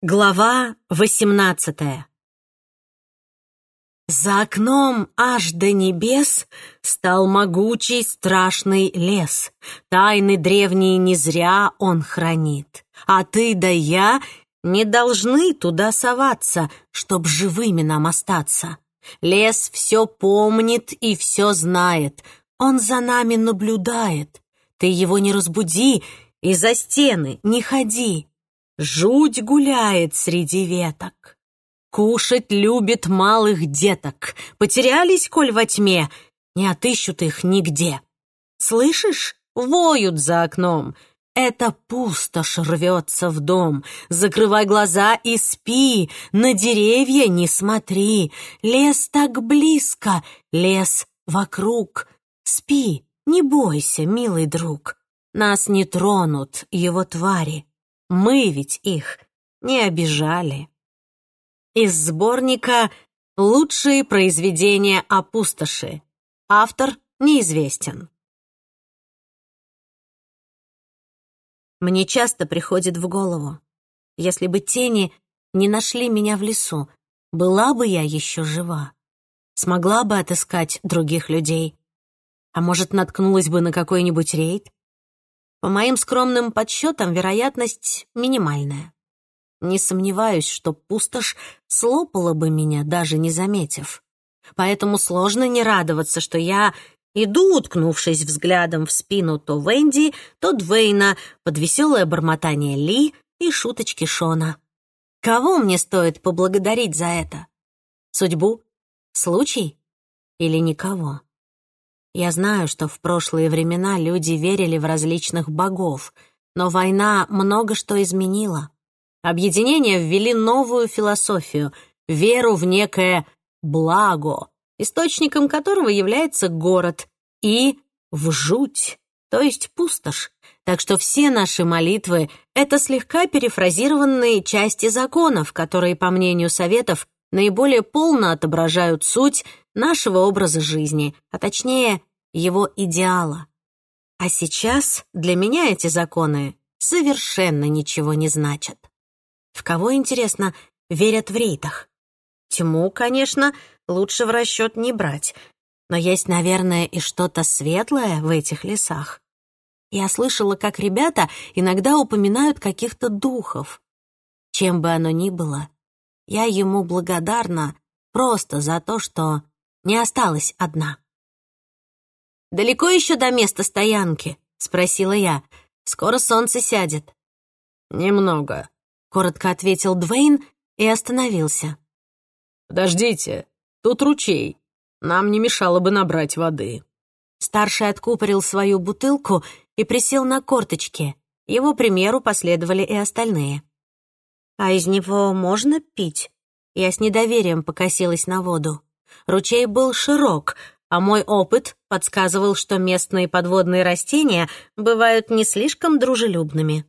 Глава восемнадцатая За окном аж до небес Стал могучий страшный лес. Тайны древние не зря он хранит. А ты да я не должны туда соваться, Чтоб живыми нам остаться. Лес все помнит и все знает. Он за нами наблюдает. Ты его не разбуди и за стены не ходи. Жуть гуляет среди веток. Кушать любит малых деток. Потерялись, коль во тьме, не отыщут их нигде. Слышишь, воют за окном. Это пустошь рвется в дом. Закрывай глаза и спи, на деревья не смотри. Лес так близко, лес вокруг. Спи, не бойся, милый друг. Нас не тронут его твари. Мы ведь их не обижали. Из сборника «Лучшие произведения о пустоши». Автор неизвестен. Мне часто приходит в голову, если бы тени не нашли меня в лесу, была бы я еще жива? Смогла бы отыскать других людей? А может, наткнулась бы на какой-нибудь рейд? По моим скромным подсчетам, вероятность минимальная. Не сомневаюсь, что пустошь слопала бы меня, даже не заметив. Поэтому сложно не радоваться, что я иду, уткнувшись взглядом в спину то Венди, то Двейна, под веселое бормотание Ли и шуточки Шона. Кого мне стоит поблагодарить за это? Судьбу? Случай? Или никого? Я знаю, что в прошлые времена люди верили в различных богов, но война много что изменила. Объединения ввели новую философию, веру в некое благо, источником которого является город, и в жуть, то есть пустошь. Так что все наши молитвы — это слегка перефразированные части законов, которые, по мнению советов, наиболее полно отображают суть нашего образа жизни, а точнее, его идеала. А сейчас для меня эти законы совершенно ничего не значат. В кого, интересно, верят в рейтах? Тьму, конечно, лучше в расчет не брать, но есть, наверное, и что-то светлое в этих лесах. Я слышала, как ребята иногда упоминают каких-то духов. Чем бы оно ни было, я ему благодарна просто за то, что не осталась одна. «Далеко еще до места стоянки?» — спросила я. «Скоро солнце сядет». «Немного», — коротко ответил Двейн и остановился. «Подождите, тут ручей. Нам не мешало бы набрать воды». Старший откупорил свою бутылку и присел на корточки. Его примеру последовали и остальные. «А из него можно пить?» Я с недоверием покосилась на воду. Ручей был широк, а мой опыт подсказывал, что местные подводные растения бывают не слишком дружелюбными.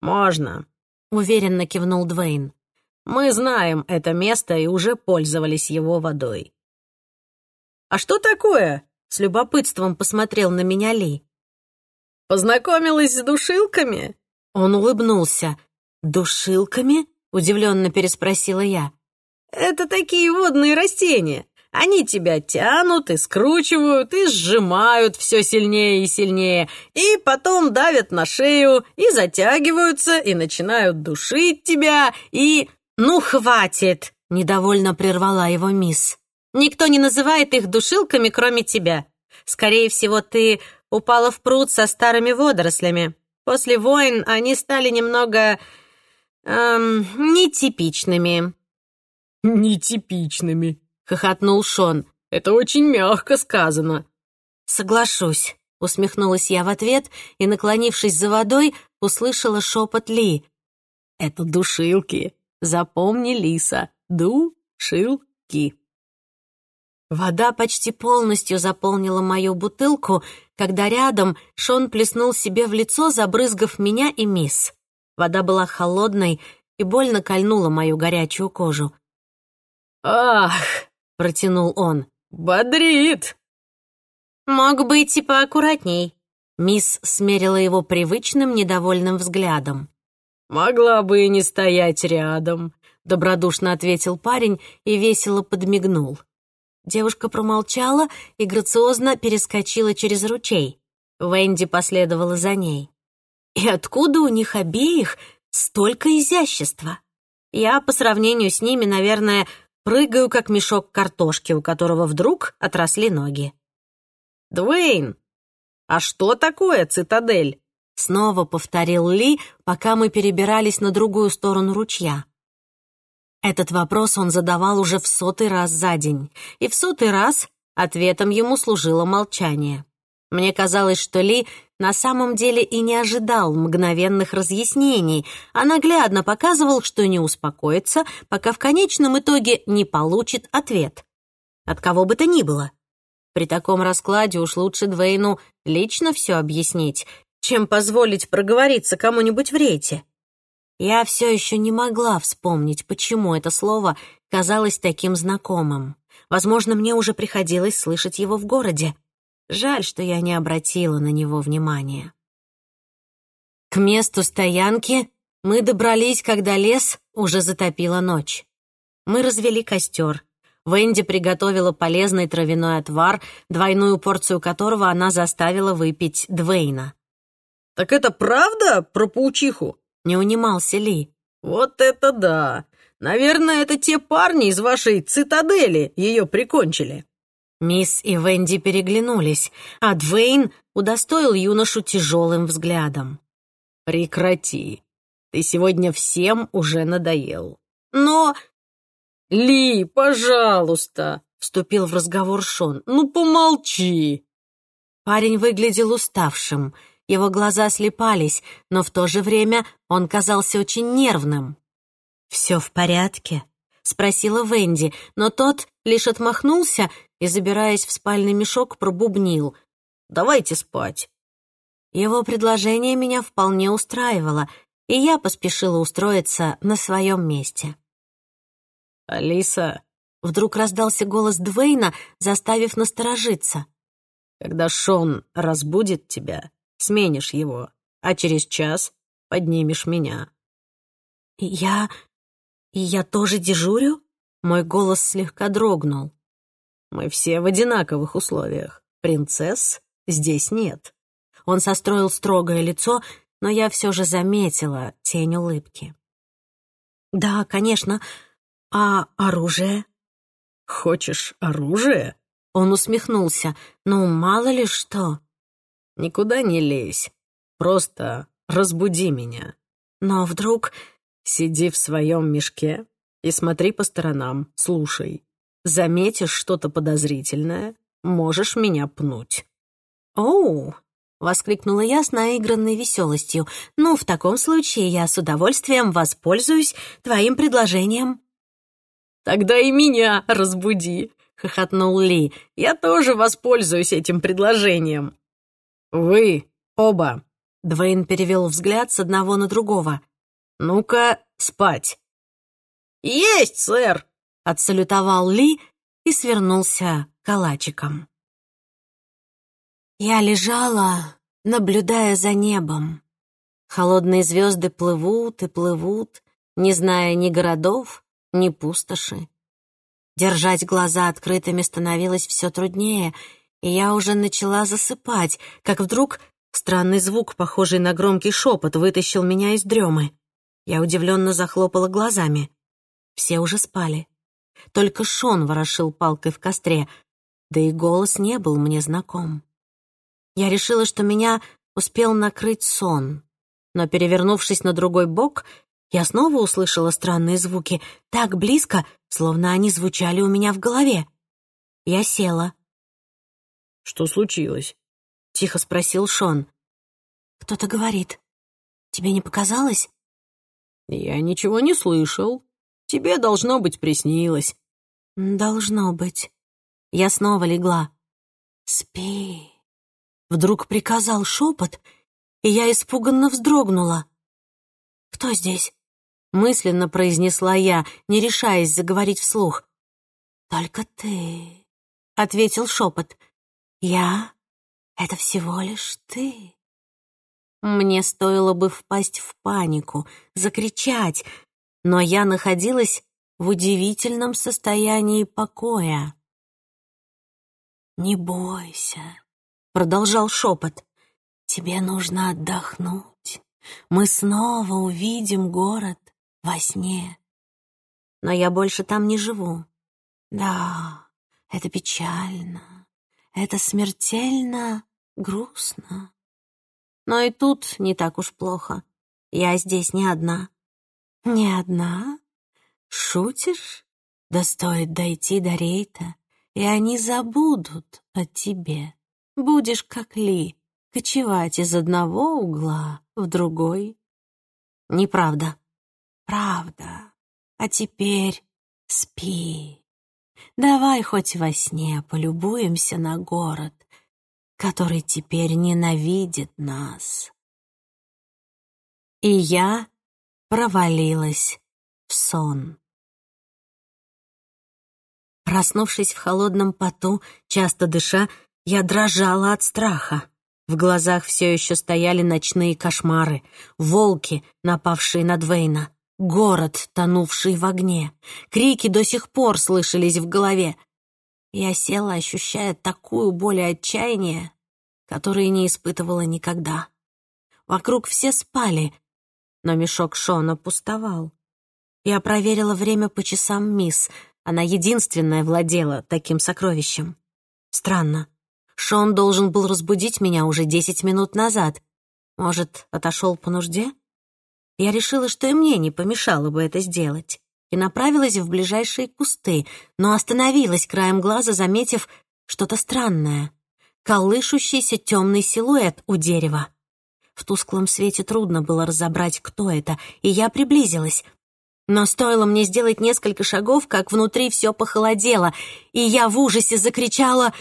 «Можно», — уверенно кивнул Двейн. «Мы знаем это место и уже пользовались его водой». «А что такое?» — с любопытством посмотрел на меня Ли. «Познакомилась с душилками?» Он улыбнулся. «Душилками?» — удивленно переспросила я. «Это такие водные растения. Они тебя тянут и скручивают, и сжимают все сильнее и сильнее, и потом давят на шею, и затягиваются, и начинают душить тебя, и... «Ну, хватит!» — недовольно прервала его мисс. «Никто не называет их душилками, кроме тебя. Скорее всего, ты упала в пруд со старыми водорослями. После войн они стали немного... эм... нетипичными». «Нетипичными», — хохотнул Шон. «Это очень мягко сказано». «Соглашусь», — усмехнулась я в ответ и, наклонившись за водой, услышала шепот Ли. «Это душилки. Запомни, Лиса, душилки». Вода почти полностью заполнила мою бутылку, когда рядом Шон плеснул себе в лицо, забрызгав меня и мисс. Вода была холодной и больно кольнула мою горячую кожу. «Ах!» — протянул он. «Бодрит!» «Мог быть и поаккуратней», — мисс смерила его привычным недовольным взглядом. «Могла бы и не стоять рядом», — добродушно ответил парень и весело подмигнул. Девушка промолчала и грациозно перескочила через ручей. Венди последовала за ней. И откуда у них обеих столько изящества? Я, по сравнению с ними, наверное, прыгаю, как мешок картошки, у которого вдруг отросли ноги. «Дуэйн, а что такое цитадель?» Снова повторил Ли, пока мы перебирались на другую сторону ручья. Этот вопрос он задавал уже в сотый раз за день, и в сотый раз ответом ему служило молчание. Мне казалось, что Ли на самом деле и не ожидал мгновенных разъяснений, а наглядно показывал, что не успокоится, пока в конечном итоге не получит ответ. От кого бы то ни было. При таком раскладе уж лучше Двейну лично все объяснить, чем позволить проговориться кому-нибудь в рейте. Я все еще не могла вспомнить, почему это слово казалось таким знакомым. Возможно, мне уже приходилось слышать его в городе. Жаль, что я не обратила на него внимания. К месту стоянки мы добрались, когда лес уже затопила ночь. Мы развели костер. Венди приготовила полезный травяной отвар, двойную порцию которого она заставила выпить Двейна. «Так это правда про паучиху?» — не унимался Ли. «Вот это да! Наверное, это те парни из вашей цитадели ее прикончили». Мисс и Венди переглянулись, а Двейн удостоил юношу тяжелым взглядом. «Прекрати. Ты сегодня всем уже надоел. Но...» «Ли, пожалуйста!» — вступил в разговор Шон. «Ну, помолчи!» Парень выглядел уставшим. Его глаза слепались, но в то же время он казался очень нервным. «Все в порядке?» — спросила Венди, но тот лишь отмахнулся и, забираясь в спальный мешок, пробубнил. «Давайте спать». Его предложение меня вполне устраивало, и я поспешила устроиться на своем месте. «Алиса!» — вдруг раздался голос Двейна, заставив насторожиться. «Когда Шон разбудит тебя, сменишь его, а через час поднимешь меня». «Я... я тоже дежурю?» Мой голос слегка дрогнул. Мы все в одинаковых условиях. Принцесс здесь нет. Он состроил строгое лицо, но я все же заметила тень улыбки. «Да, конечно. А оружие?» «Хочешь оружие?» Он усмехнулся. «Ну, мало ли что». «Никуда не лезь. Просто разбуди меня». Но вдруг... «Сиди в своем мешке и смотри по сторонам, слушай. Заметишь что-то подозрительное, можешь меня пнуть». «Оу!» — воскликнула я с наигранной веселостью. «Ну, в таком случае я с удовольствием воспользуюсь твоим предложением». «Тогда и меня разбуди», — хохотнул Ли. «Я тоже воспользуюсь этим предложением». «Вы оба», — Двейн перевел взгляд с одного на другого. «Ну-ка, спать». «Есть, сэр!» — отсалютовал Ли и свернулся калачиком. Я лежала, наблюдая за небом. Холодные звезды плывут и плывут, не зная ни городов, ни пустоши. Держать глаза открытыми становилось все труднее, и я уже начала засыпать, как вдруг странный звук, похожий на громкий шепот, вытащил меня из дремы. Я удивленно захлопала глазами. Все уже спали. Только Шон ворошил палкой в костре, да и голос не был мне знаком. Я решила, что меня успел накрыть сон, но, перевернувшись на другой бок, я снова услышала странные звуки, так близко, словно они звучали у меня в голове. Я села. «Что случилось?» — тихо спросил Шон. «Кто-то говорит. Тебе не показалось?» «Я ничего не слышал. Тебе, должно быть, приснилось». «Должно быть». Я снова легла. «Спи». Вдруг приказал шепот, и я испуганно вздрогнула. «Кто здесь?» — мысленно произнесла я, не решаясь заговорить вслух. «Только ты», — ответил шепот. «Я — это всего лишь ты». Мне стоило бы впасть в панику, закричать, но я находилась в удивительном состоянии покоя. «Не бойся», — продолжал шепот, — «тебе нужно отдохнуть. Мы снова увидим город во сне. Но я больше там не живу. Да, это печально, это смертельно грустно. Но и тут не так уж плохо. Я здесь не одна. Не одна? Шутишь? Да стоит дойти до рейта, и они забудут о тебе. Будешь, как Ли, кочевать из одного угла в другой. Неправда. Правда. А теперь спи. Давай хоть во сне полюбуемся на город, который теперь ненавидит нас. И я провалилась в сон. Проснувшись в холодном поту, часто дыша, я дрожала от страха. В глазах все еще стояли ночные кошмары, волки, напавшие на Двейна, город, тонувший в огне. Крики до сих пор слышались в голове. Я села, ощущая такую боль и отчаяние, которые не испытывала никогда. Вокруг все спали, но мешок Шона пустовал. Я проверила время по часам мисс. Она единственная владела таким сокровищем. Странно. Шон должен был разбудить меня уже десять минут назад. Может, отошел по нужде? Я решила, что и мне не помешало бы это сделать, и направилась в ближайшие кусты, но остановилась краем глаза, заметив что-то странное. Колышущийся темный силуэт у дерева. В тусклом свете трудно было разобрать, кто это, и я приблизилась. Но стоило мне сделать несколько шагов, как внутри все похолодело, и я в ужасе закричала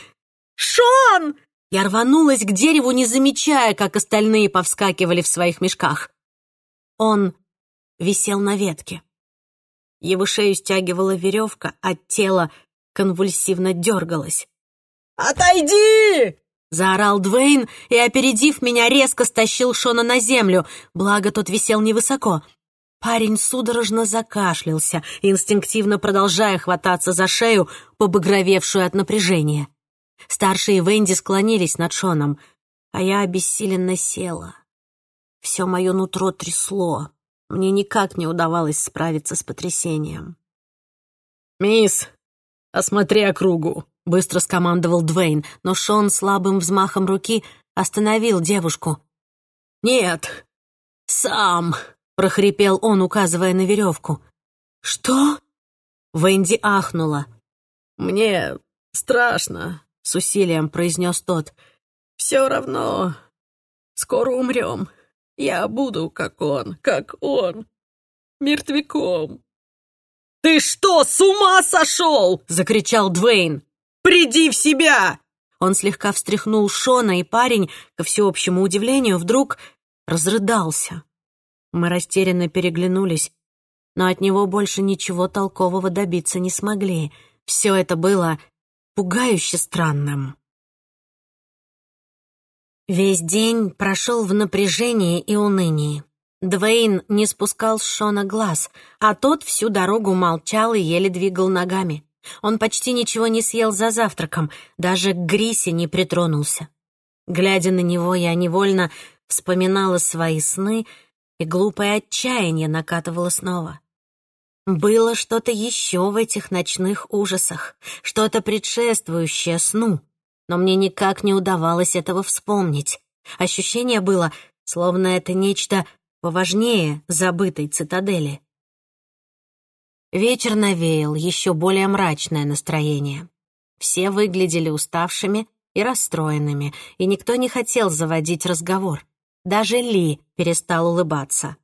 «Шон!» Я рванулась к дереву, не замечая, как остальные повскакивали в своих мешках. Он висел на ветке. Его шею стягивала веревка, а тело конвульсивно дергалось. «Отойди!» — заорал Двейн и, опередив меня, резко стащил Шона на землю, благо тот висел невысоко. Парень судорожно закашлялся, инстинктивно продолжая хвататься за шею, побагровевшую от напряжения. Старшие Венди склонились над Шоном, а я обессиленно села. Все мое нутро трясло. Мне никак не удавалось справиться с потрясением. «Мисс, осмотри округу», — быстро скомандовал Двейн, но Шон слабым взмахом руки остановил девушку. «Нет, сам», — прохрипел он, указывая на веревку. «Что?» Венди ахнула. «Мне страшно», — с усилием произнес тот. «Все равно скоро умрем. Я буду, как он, как он, мертвяком». «Ты что, с ума сошел?» — закричал Двейн. «Приди в себя!» Он слегка встряхнул Шона, и парень, ко всеобщему удивлению, вдруг разрыдался. Мы растерянно переглянулись, но от него больше ничего толкового добиться не смогли. Все это было пугающе странным. Весь день прошел в напряжении и унынии. Двейн не спускал с Шона глаз, а тот всю дорогу молчал и еле двигал ногами. Он почти ничего не съел за завтраком, даже к Грисе не притронулся. Глядя на него, я невольно вспоминала свои сны, и глупое отчаяние накатывало снова. Было что-то еще в этих ночных ужасах, что-то предшествующее сну, но мне никак не удавалось этого вспомнить. Ощущение было, словно это нечто поважнее забытой цитадели. Вечер навеял еще более мрачное настроение. Все выглядели уставшими и расстроенными, и никто не хотел заводить разговор. Даже Ли перестал улыбаться.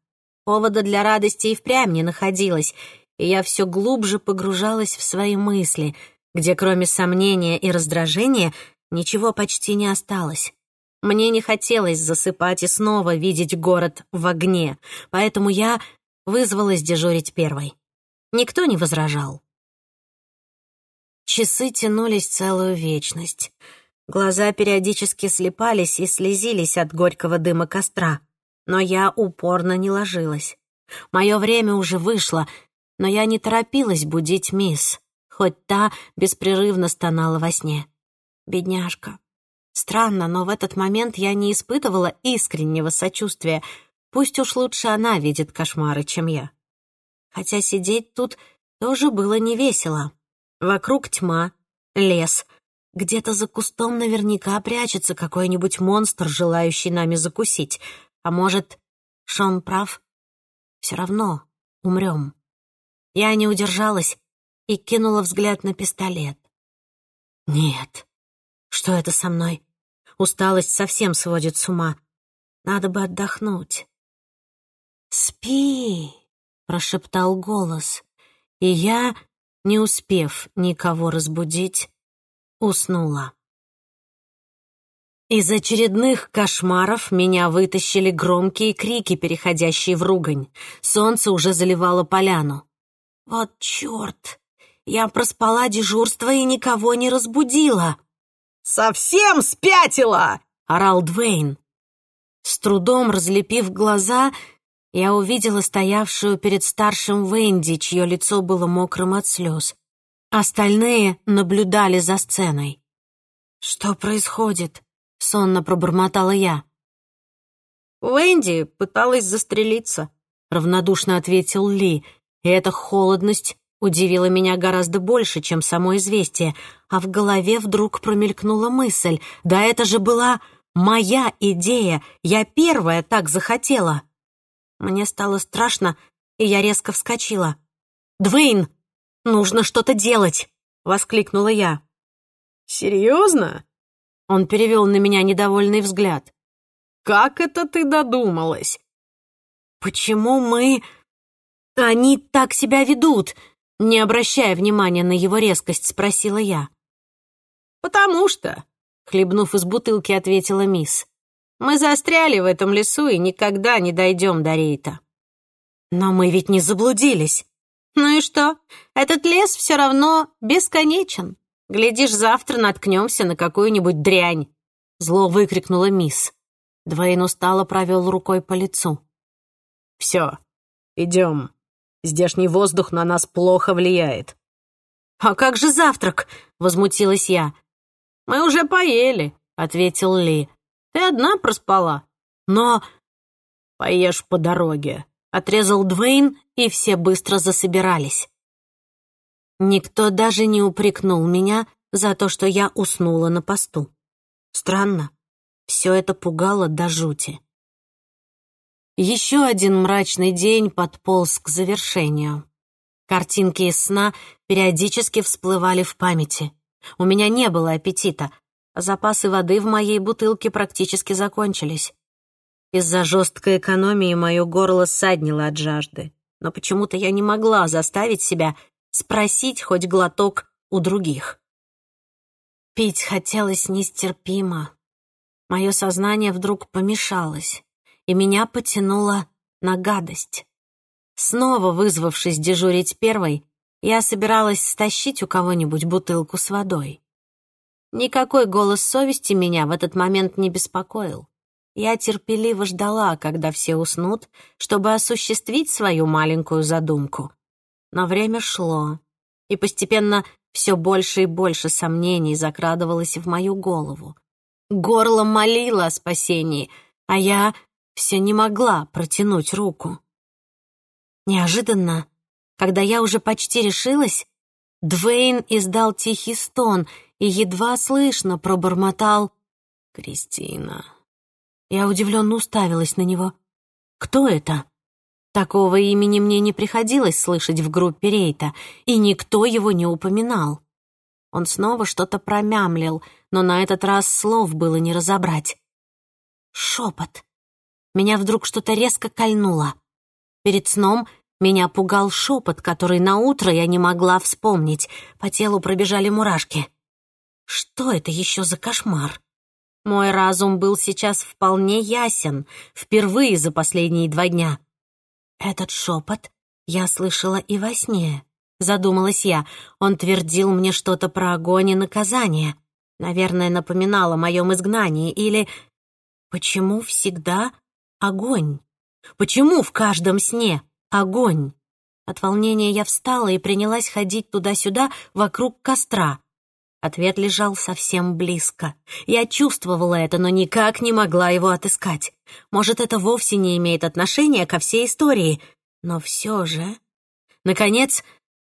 Повода для радости и впрямь не находилось, и я все глубже погружалась в свои мысли, где кроме сомнения и раздражения ничего почти не осталось. Мне не хотелось засыпать и снова видеть город в огне, поэтому я вызвалась дежурить первой. Никто не возражал. Часы тянулись целую вечность. Глаза периодически слепались и слезились от горького дыма костра. но я упорно не ложилась. Мое время уже вышло, но я не торопилась будить мисс, хоть та беспрерывно стонала во сне. Бедняжка. Странно, но в этот момент я не испытывала искреннего сочувствия. Пусть уж лучше она видит кошмары, чем я. Хотя сидеть тут тоже было невесело. Вокруг тьма, лес. Где-то за кустом наверняка прячется какой-нибудь монстр, желающий нами закусить. А может, Шон прав? Все равно умрем. Я не удержалась и кинула взгляд на пистолет. Нет, что это со мной? Усталость совсем сводит с ума. Надо бы отдохнуть. «Спи!» — прошептал голос, и я, не успев никого разбудить, уснула. Из очередных кошмаров меня вытащили громкие крики, переходящие в ругань. Солнце уже заливало поляну. Вот чёрт! Я проспала дежурство и никого не разбудила. «Совсем спятила!» — орал Двейн. С трудом разлепив глаза, я увидела стоявшую перед старшим Венди, чье лицо было мокрым от слез. Остальные наблюдали за сценой. «Что происходит?» — сонно пробормотала я. «Венди пыталась застрелиться», — равнодушно ответил Ли, и эта холодность удивила меня гораздо больше, чем само известие, а в голове вдруг промелькнула мысль, да это же была моя идея, я первая так захотела. Мне стало страшно, и я резко вскочила. «Двейн, нужно что-то делать!» — воскликнула я. «Серьезно?» Он перевел на меня недовольный взгляд. «Как это ты додумалась?» «Почему мы...» «Они так себя ведут?» Не обращая внимания на его резкость, спросила я. «Потому что...» — хлебнув из бутылки, ответила мисс. «Мы застряли в этом лесу и никогда не дойдем до рейта». «Но мы ведь не заблудились». «Ну и что? Этот лес все равно бесконечен. Глядишь, завтра наткнемся на какую-нибудь дрянь!» Зло выкрикнула мисс. Двоин устало провел рукой по лицу. «Все, идем. Здешний воздух на нас плохо влияет». «А как же завтрак?» — возмутилась я. «Мы уже поели», — ответил Ли. «Ты одна проспала?» «Но...» «Поешь по дороге», — отрезал Двейн, и все быстро засобирались. Никто даже не упрекнул меня за то, что я уснула на посту. Странно, все это пугало до жути. Еще один мрачный день подполз к завершению. Картинки из сна периодически всплывали в памяти. У меня не было аппетита, а запасы воды в моей бутылке практически закончились. Из-за жесткой экономии мое горло ссаднило от жажды, но почему-то я не могла заставить себя спросить хоть глоток у других. Пить хотелось нестерпимо. Мое сознание вдруг помешалось, и меня потянуло на гадость. Снова вызвавшись дежурить первой, я собиралась стащить у кого-нибудь бутылку с водой. Никакой голос совести меня в этот момент не беспокоил. Я терпеливо ждала, когда все уснут, чтобы осуществить свою маленькую задумку. Но время шло, и постепенно все больше и больше сомнений закрадывалось в мою голову. Горло молило о спасении, а я все не могла протянуть руку. Неожиданно, когда я уже почти решилась, Двейн издал тихий стон и едва слышно пробормотал «Кристина». Я удивленно уставилась на него. «Кто это?» Такого имени мне не приходилось слышать в группе Рейта, и никто его не упоминал. Он снова что-то промямлил, но на этот раз слов было не разобрать. Шепот. Меня вдруг что-то резко кольнуло. Перед сном меня пугал шепот, который на утро я не могла вспомнить. По телу пробежали мурашки. Что это еще за кошмар? Мой разум был сейчас вполне ясен, впервые за последние два дня. Этот шепот я слышала и во сне. Задумалась я, он твердил мне что-то про огонь и наказание. Наверное, напоминал о моем изгнании или... Почему всегда огонь? Почему в каждом сне огонь? От волнения я встала и принялась ходить туда-сюда вокруг костра. Ответ лежал совсем близко. Я чувствовала это, но никак не могла его отыскать. Может, это вовсе не имеет отношения ко всей истории, но все же... Наконец,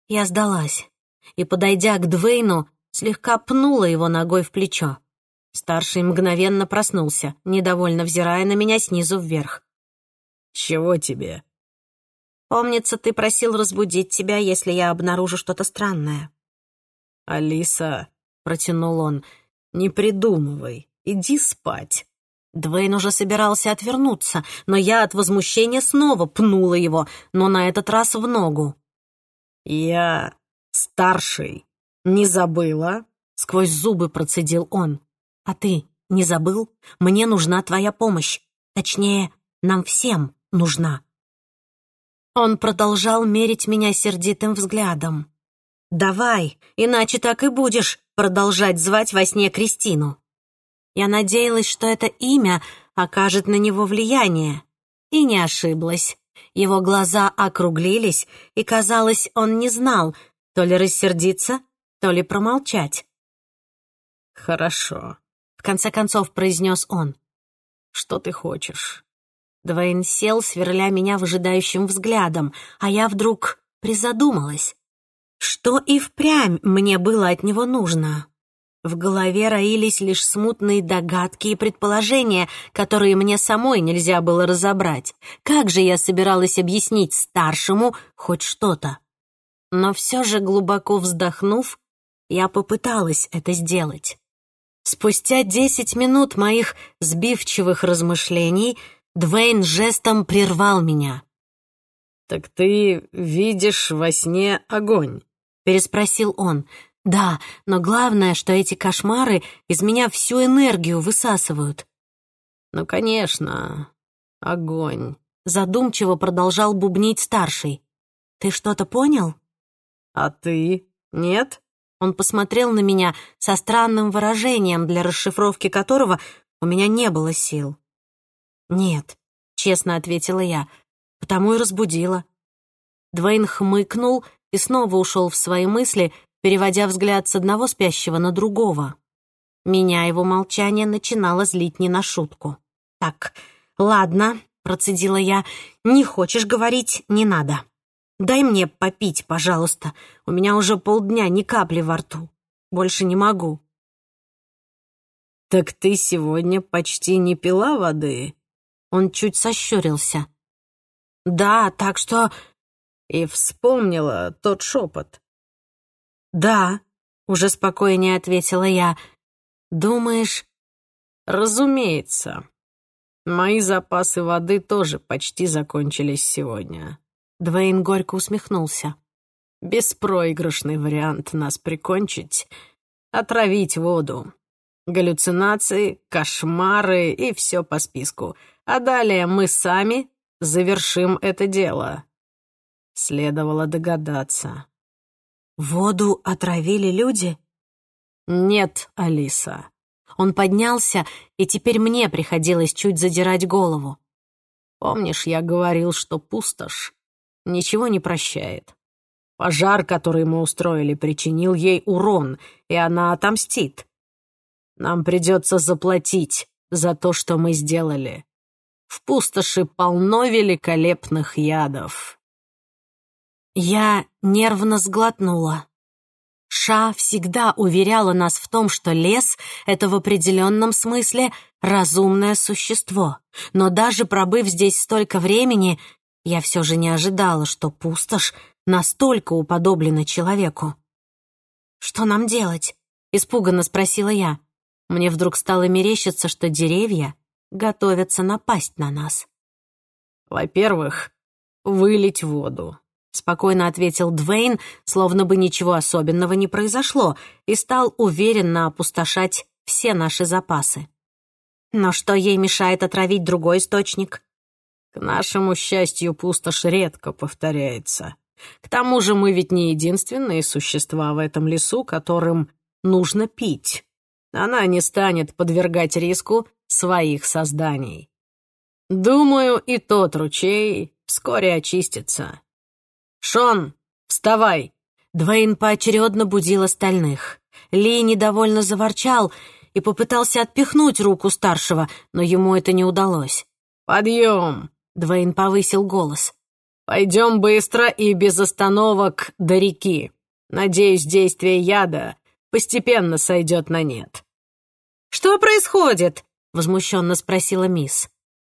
я сдалась и, подойдя к Двейну, слегка пнула его ногой в плечо. Старший мгновенно проснулся, недовольно взирая на меня снизу вверх. «Чего тебе?» «Помнится, ты просил разбудить тебя, если я обнаружу что-то странное». «Алиса», — протянул он, — «не придумывай, иди спать». Двейн уже собирался отвернуться, но я от возмущения снова пнула его, но на этот раз в ногу. «Я старший. Не забыла?» — сквозь зубы процедил он. «А ты не забыл? Мне нужна твоя помощь. Точнее, нам всем нужна». Он продолжал мерить меня сердитым взглядом. «Давай, иначе так и будешь продолжать звать во сне Кристину». Я надеялась, что это имя окажет на него влияние. И не ошиблась. Его глаза округлились, и, казалось, он не знал, то ли рассердиться, то ли промолчать. «Хорошо», — в конце концов произнес он. «Что ты хочешь?» Двейн сел, сверля меня выжидающим взглядом, а я вдруг призадумалась. Что и впрямь мне было от него нужно? В голове роились лишь смутные догадки и предположения, которые мне самой нельзя было разобрать. Как же я собиралась объяснить старшему хоть что-то? Но все же, глубоко вздохнув, я попыталась это сделать. Спустя десять минут моих сбивчивых размышлений Двейн жестом прервал меня. «Так ты видишь во сне огонь?» — переспросил он. «Да, но главное, что эти кошмары из меня всю энергию высасывают». «Ну, конечно, огонь», — задумчиво продолжал бубнить старший. «Ты что-то понял?» «А ты? Нет?» Он посмотрел на меня со странным выражением, для расшифровки которого у меня не было сил. «Нет», — честно ответила я, — «потому и разбудила». Двейн хмыкнул и снова ушел в свои мысли, переводя взгляд с одного спящего на другого. Меня его молчание начинало злить не на шутку. «Так, ладно», — процедила я, — «не хочешь говорить, не надо». Дай мне попить, пожалуйста. У меня уже полдня ни капли во рту. Больше не могу». «Так ты сегодня почти не пила воды?» Он чуть сощурился. «Да, так что...» И вспомнила тот шепот. «Да», — уже спокойнее ответила я. «Думаешь...» «Разумеется. Мои запасы воды тоже почти закончились сегодня. Двейн горько усмехнулся. «Беспроигрышный вариант нас прикончить — отравить воду. Галлюцинации, кошмары и все по списку. А далее мы сами завершим это дело». Следовало догадаться. «Воду отравили люди?» «Нет, Алиса». Он поднялся, и теперь мне приходилось чуть задирать голову. «Помнишь, я говорил, что пустошь ничего не прощает. Пожар, который мы устроили, причинил ей урон, и она отомстит. Нам придется заплатить за то, что мы сделали. В пустоши полно великолепных ядов. Я нервно сглотнула. Ша всегда уверяла нас в том, что лес — это в определенном смысле разумное существо. Но даже пробыв здесь столько времени, я все же не ожидала, что пустошь настолько уподоблена человеку. «Что нам делать?» — испуганно спросила я. Мне вдруг стало мерещиться, что деревья готовятся напасть на нас. «Во-первых, вылить воду», — спокойно ответил Двейн, словно бы ничего особенного не произошло, и стал уверенно опустошать все наши запасы. «Но что ей мешает отравить другой источник?» К нашему счастью, пустошь редко повторяется. К тому же мы ведь не единственные существа в этом лесу, которым нужно пить. Она не станет подвергать риску своих созданий. Думаю, и тот ручей вскоре очистится. Шон, вставай!» Двейн поочередно будил остальных. Ли недовольно заворчал и попытался отпихнуть руку старшего, но ему это не удалось. «Подъем!» — Двейн повысил голос. «Пойдем быстро и без остановок до реки. Надеюсь, действие яда постепенно сойдет на нет». «Что происходит?» — возмущенно спросила мисс.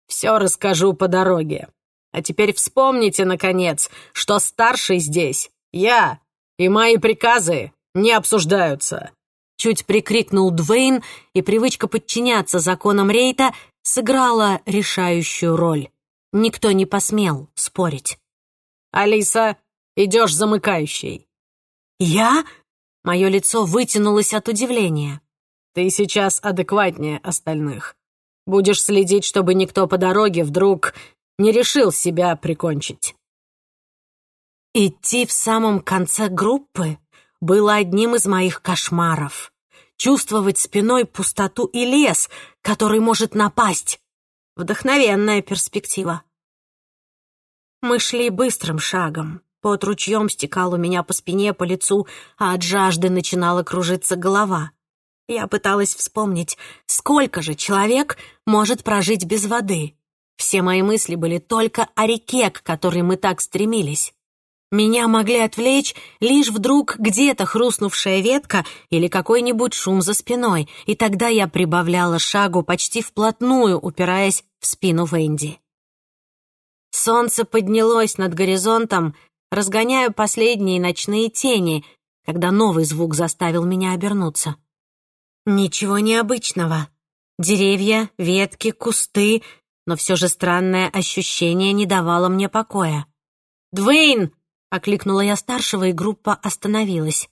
«Все расскажу по дороге. А теперь вспомните, наконец, что старший здесь я, и мои приказы не обсуждаются». Чуть прикрикнул Двейн, и привычка подчиняться законам Рейта сыграла решающую роль. Никто не посмел спорить. «Алиса, идешь замыкающей». «Я?» Мое лицо вытянулось от удивления. «Ты сейчас адекватнее остальных. Будешь следить, чтобы никто по дороге вдруг не решил себя прикончить». Идти в самом конце группы было одним из моих кошмаров. Чувствовать спиной пустоту и лес, который может напасть. Вдохновенная перспектива. Мы шли быстрым шагом. Под ручьем стекал у меня по спине, по лицу, а от жажды начинала кружиться голова. Я пыталась вспомнить, сколько же человек может прожить без воды. Все мои мысли были только о реке, к которой мы так стремились. Меня могли отвлечь лишь вдруг где-то хрустнувшая ветка или какой-нибудь шум за спиной, и тогда я прибавляла шагу почти вплотную, упираясь в спину Венди. Солнце поднялось над горизонтом, разгоняя последние ночные тени, когда новый звук заставил меня обернуться. Ничего необычного. Деревья, ветки, кусты, но все же странное ощущение не давало мне покоя. «Двейн!» Окликнула я старшего, и группа остановилась.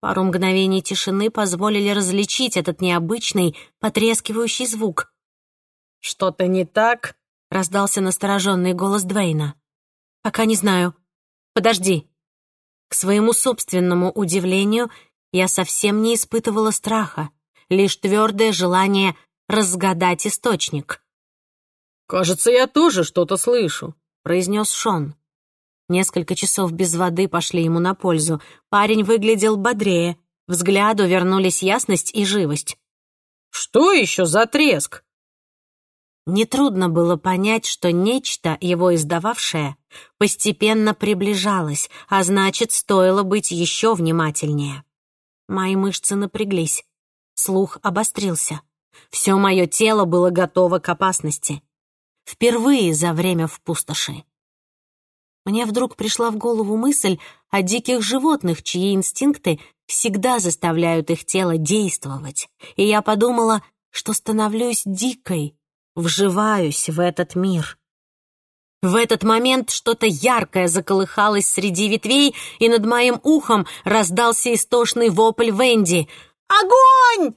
Пару мгновений тишины позволили различить этот необычный, потрескивающий звук. «Что-то не так?» — раздался настороженный голос Двейна. «Пока не знаю. Подожди». К своему собственному удивлению, я совсем не испытывала страха, лишь твердое желание разгадать источник. «Кажется, я тоже что-то слышу», — произнес Шон. Несколько часов без воды пошли ему на пользу. Парень выглядел бодрее. Взгляду вернулись ясность и живость. «Что еще за треск?» Нетрудно было понять, что нечто, его издававшее, постепенно приближалось, а значит, стоило быть еще внимательнее. Мои мышцы напряглись, слух обострился. Все мое тело было готово к опасности. Впервые за время в пустоши. Мне вдруг пришла в голову мысль о диких животных, чьи инстинкты всегда заставляют их тело действовать. И я подумала, что становлюсь дикой, вживаюсь в этот мир. В этот момент что-то яркое заколыхалось среди ветвей, и над моим ухом раздался истошный вопль Венди. «Огонь!»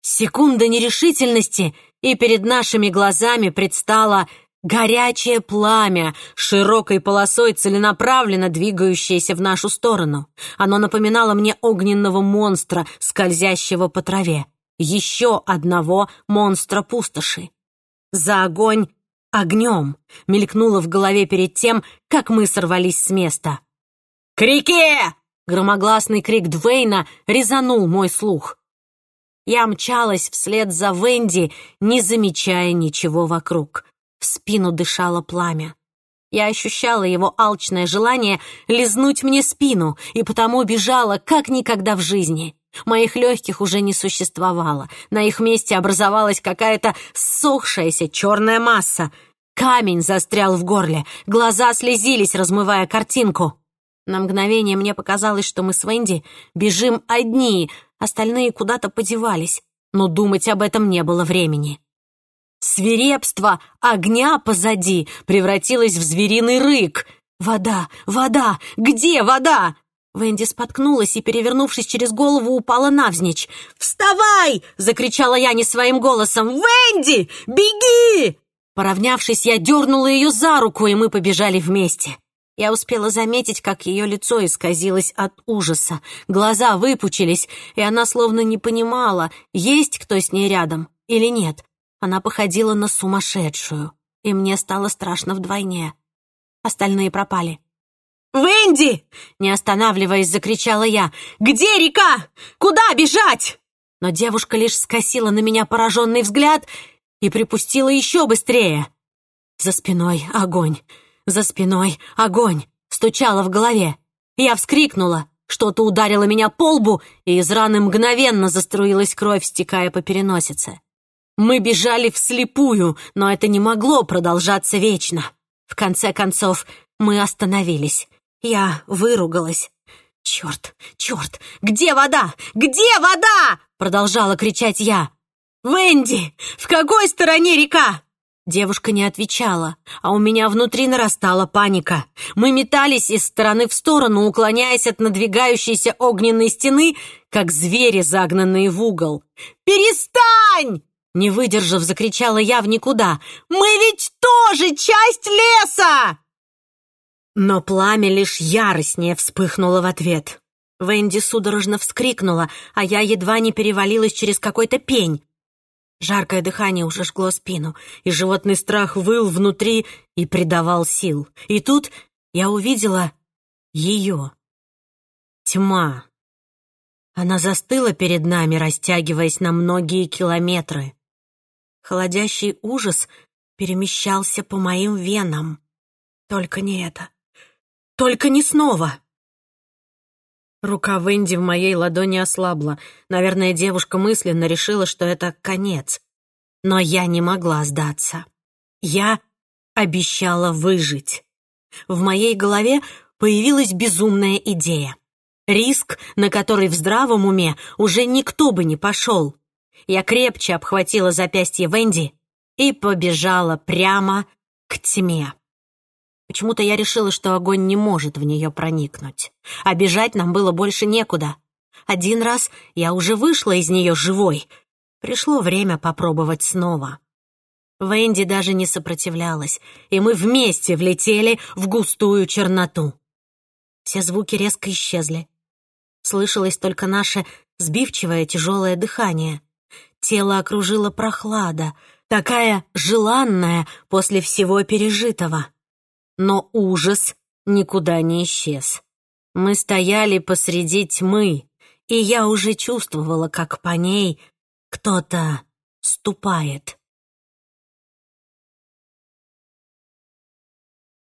Секунда нерешительности, и перед нашими глазами предстала Горячее пламя, широкой полосой целенаправленно двигающееся в нашу сторону. Оно напоминало мне огненного монстра, скользящего по траве. Еще одного монстра пустоши. За огонь огнем мелькнуло в голове перед тем, как мы сорвались с места. «К реке!» Громогласный крик Двейна резанул мой слух. Я мчалась вслед за Венди, не замечая ничего вокруг. В спину дышало пламя. Я ощущала его алчное желание лизнуть мне спину, и потому бежала, как никогда в жизни. Моих легких уже не существовало. На их месте образовалась какая-то ссохшаяся черная масса. Камень застрял в горле, глаза слезились, размывая картинку. На мгновение мне показалось, что мы с Венди бежим одни, остальные куда-то подевались, но думать об этом не было времени. Свирепство огня позади превратилось в звериный рык. «Вода! Вода! Где вода?» Венди споткнулась и, перевернувшись через голову, упала навзничь. «Вставай!» — закричала я не своим голосом. «Венди! Беги!» Поравнявшись, я дернула ее за руку, и мы побежали вместе. Я успела заметить, как ее лицо исказилось от ужаса. Глаза выпучились, и она словно не понимала, есть кто с ней рядом или нет. Она походила на сумасшедшую. и мне стало страшно вдвойне. Остальные пропали. «Венди!» — не останавливаясь, закричала я. «Где река? Куда бежать?» Но девушка лишь скосила на меня пораженный взгляд и припустила еще быстрее. За спиной огонь, за спиной огонь, стучало в голове. Я вскрикнула, что-то ударило меня по лбу, и из раны мгновенно заструилась кровь, стекая по переносице. Мы бежали вслепую, но это не могло продолжаться вечно. В конце концов, мы остановились. Я выругалась. «Черт, черт, где вода? Где вода?» Продолжала кричать я. «Венди, в какой стороне река?» Девушка не отвечала, а у меня внутри нарастала паника. Мы метались из стороны в сторону, уклоняясь от надвигающейся огненной стены, как звери, загнанные в угол. «Перестань!» Не выдержав, закричала я в никуда. «Мы ведь тоже часть леса!» Но пламя лишь яростнее вспыхнуло в ответ. Венди судорожно вскрикнула, а я едва не перевалилась через какой-то пень. Жаркое дыхание уже жгло спину, и животный страх выл внутри и придавал сил. И тут я увидела ее. Тьма. Она застыла перед нами, растягиваясь на многие километры. Холодящий ужас перемещался по моим венам. Только не это. Только не снова. Рука Венди в моей ладони ослабла. Наверное, девушка мысленно решила, что это конец. Но я не могла сдаться. Я обещала выжить. В моей голове появилась безумная идея. Риск, на который в здравом уме уже никто бы не пошел. Я крепче обхватила запястье Венди и побежала прямо к тьме. Почему-то я решила, что огонь не может в нее проникнуть. А бежать нам было больше некуда. Один раз я уже вышла из нее живой. Пришло время попробовать снова. Венди даже не сопротивлялась, и мы вместе влетели в густую черноту. Все звуки резко исчезли. Слышалось только наше сбивчивое тяжелое дыхание. Тело окружила прохлада, такая желанная после всего пережитого но ужас никуда не исчез. Мы стояли посреди тьмы, и я уже чувствовала, как по ней кто-то ступает.